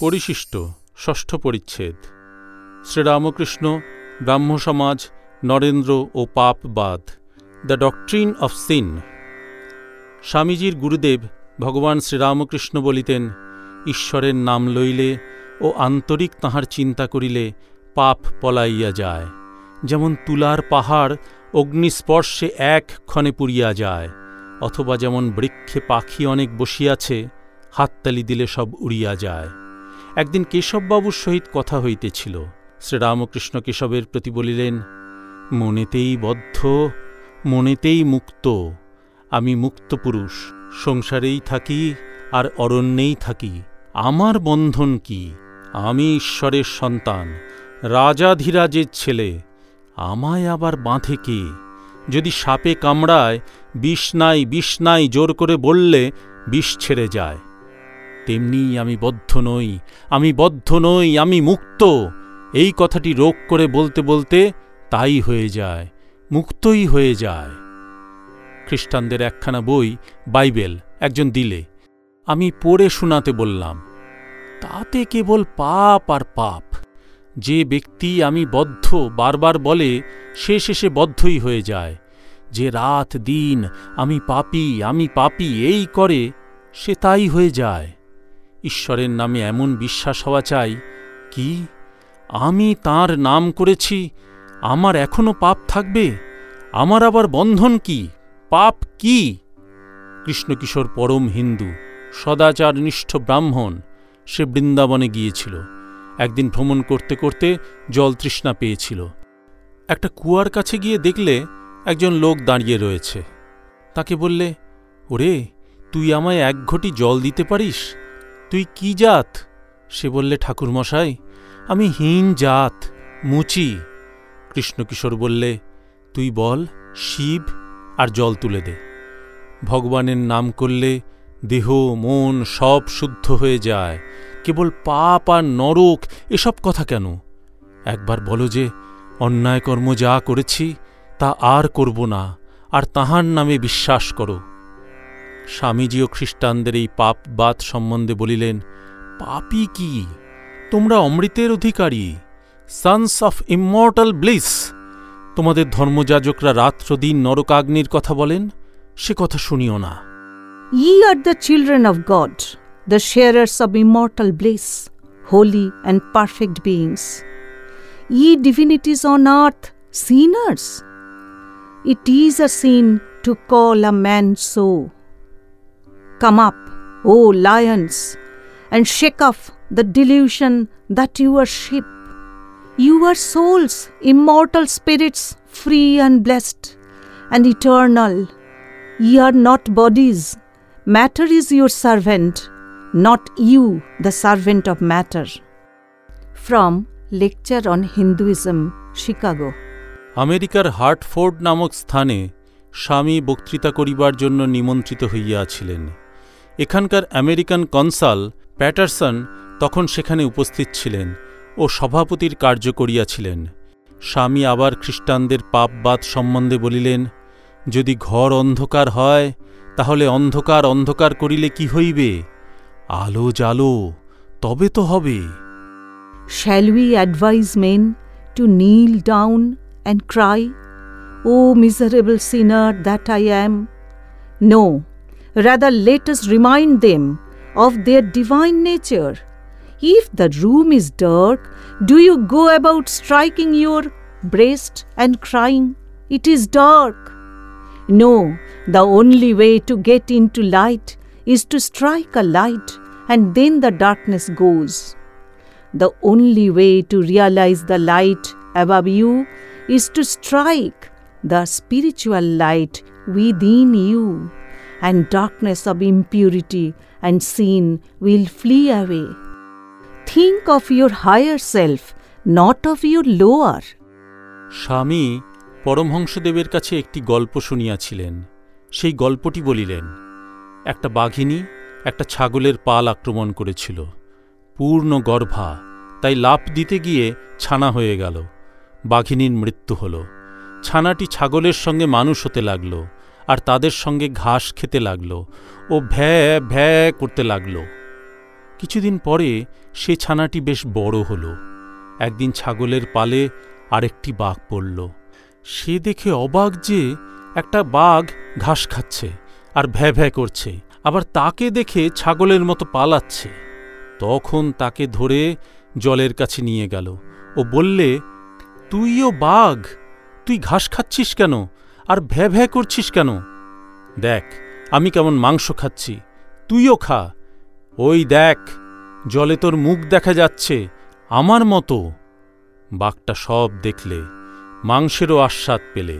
পরিশিষ্ট, ষষ্ঠ পরিচ্ছেদ। শ্রীরামকৃষ্ণ ব্রাহ্মসমাজ নরেন্দ্র ও পাপবাদ দ্য ডকট্রিন অফ সিন। স্বামীজির গুরুদেব ভগবান শ্রীরামকৃষ্ণ বলিতেন, ঈশ্বরের নাম লইলে ও আন্তরিক তাহার চিন্তা করিলে পাপ পলাইয়া যায়। যেমন তুলার পাহাড় অগ্নিস্পর্শে এক ক্ষণে পুড়িয়া যায়, অথবা যেমন বৃক্ষে পাখি অনেক বসিয়াছে, হাততালি দিলে সব উড়িয়া যায়। একদিন কেশববাবুর সহিত কথা হইতেছিল। শ্রীরামকৃষ্ণ কেশবের প্রতি বলিলেন, মনেতেই বদ্ধ, মনেতেই মুক্ত। আমি মুক্ত পুরুষ, সংসারেই থাকি আর অরণ্যেই থাকি। আমার বন্ধন কি? আমি ঈশ্বরের সন্তান, রাজাধিরাজের ছেলে। আমায় আবার বাঁধে কে? যদি সাপে কামড়ায়, বিষ নাই বিষ নাই, জোর করে বললে বিষ ছেড়ে যায়। তেমনি আমি বদ্ধ নই, আমি বদ্ধ নই, আমি মুক্ত। এই কথাটি রোগ করে বলতে বলতে তাই হয়ে যায়, মুক্তই হয়ে যায়। খ্রিস্টানদের একখানা বই, বাইবেল, একজন দিলে। আমি পড়ে শোনাতে বললাম, তাতে কেবল পাপ আর পাপ। যে ব্যক্তি আমি বদ্ধ বারবার বলে, সে শেষে বদ্ধই হয়ে যায়। যে রাত, দিন, আমি পাপি আমি পাপি, এই করে, সে তাই হয়ে যায়। ঈশ্বরের নামে এমন বিশ্বাস হওয়া চাই, কি? আমি তার নাম করেছি, আমার এখনও পাপ থাকবে, আমার আবার বন্ধন কি? পাপ কি? কৃষ্ণকিশোর পরম হিন্দু সদাচারনিষ্ঠ ব্রাহ্মণ, সে বৃন্দাবনে গিয়েছিল। একদিন ভ্রমণ করতে করতে জল তৃষ্ণা পেয়েছিল। একটা কুয়ার কাছে গিয়ে দেখলে একজন লোক দাঁড়িয়ে রয়েছে। তাকে বললে, ওরে, তুই আমায় এক ঘটি জল দিতে পারিস? তুই কি জাত? সে বললে, ঠাকুরমশাই, আমি হীন জাত, মুচি। কৃষ্ণকিশোর বললে, তুই বল, শিব, আর জল তুলে দে। ভগবানের নাম করলে দেহ, মন সব শুদ্ধ হয়ে যায়। কেবল পাপ আর নরক, এসব কথা কেন? একবার বলো যে অন্যায় কর্ম যা করেছি, তা আর করব না, আর তাহার নামে বিশ্বাস করো। স্বামীজিও খ্রিস্টানদের এই পাপ বাত সম্বন্ধে বলিলেন পাপই কি? তোমরা অমৃতের অধিকারী সানস অফ ইমর্টাল ব্লিস তোমাদের ধর্মযাজকরা রাত্রদিন নরকাগ্নির কথা বলেন, সে কথা শুনিও না। Ye are the children of God the sharers of immortal bliss holy and perfect beings ye divinities on earth sinners it is a sin to call a man so Come up, O lions, and shake off the delusion that you are sheep. You are souls, immortal spirits, free and blessed, and eternal. Ye are not bodies. Matter is your servant, not you the servant of matter. From Lecture on Hinduism, Chicago. আমেরিকার Hartford নামক স্থানে স্বামী বক্তৃতা করিবার জন্য নিমন্ত্রিত হইয়াছিলেন এখানকার আমেরিকান কনসাল প্যাটারসন তখন সেখানে উপস্থিত ছিলেন ও সভাপতির কার্য করিয়াছিলেন। স্বামী আবার খ্রিস্টানদের পাপবাদ সম্বন্ধে বলিলেন যদি ঘর অন্ধকার হয় তাহলে অন্ধকার অন্ধকার করিলে কি হইবে? আলো জালো তবে তো হবে। Shall we advise men to kneel down and cry, O miserable sinner that I am? No, rather let us remind them of their divine nature. If the room is dark, do you go about striking your breast and crying, It is dark? No, the only way to get into light is to strike a light, and then the darkness goes. The only way to realize the light above you is to strike the spiritual light within you, and darkness of impurity and sin will flee away. Think of your higher self, not of your lower. স্বামী পরমহংসদেবের কাছে একটি গল্প শুনিয়াছিলেন। সেই গল্পটি বলিলেন একটা বাঘিনী একটা ছাগলের পাল আক্রমণ করেছিল। পূর্ণ গর্ভা তাই লাফ দিতে গিয়ে ছানা হয়ে গেল। বাঘিনীর মৃত্যু হল। ছানাটি ছাগলের সঙ্গে মানুষ হতে লাগল। আর তাদের সঙ্গে ঘাস খেতে লাগল ও ভ্যা ভ্যা করতে লাগল। কিছুদিন পরে সে ছানাটি বেশ বড় হল। একদিন ছাগলের পালে আরেকটি বাঘ পড়ল। সে দেখে অবাক যে একটা বাঘ ঘাস খাচ্ছে আর ভ্যা ভ্যা করছে, আবার তাকে দেখে ছাগলের মতো পালাচ্ছে। তখন তাকে ধরে জলের কাছে নিয়ে গেল ও বললে, তুইও বাঘ? তুই ঘাস খাচ্ছিস কেন? আর ভ্যা ভ্যা করছিস কেন? দেখ, আমি কেমন মাংস খাচ্ছি, তুইও খা। ওই দেখ, জলে তোর মুখ দেখা যাচ্ছে, আমার মতো। বাঘটা সব দেখলে, মাংসেরও আস্বাদ পেলে।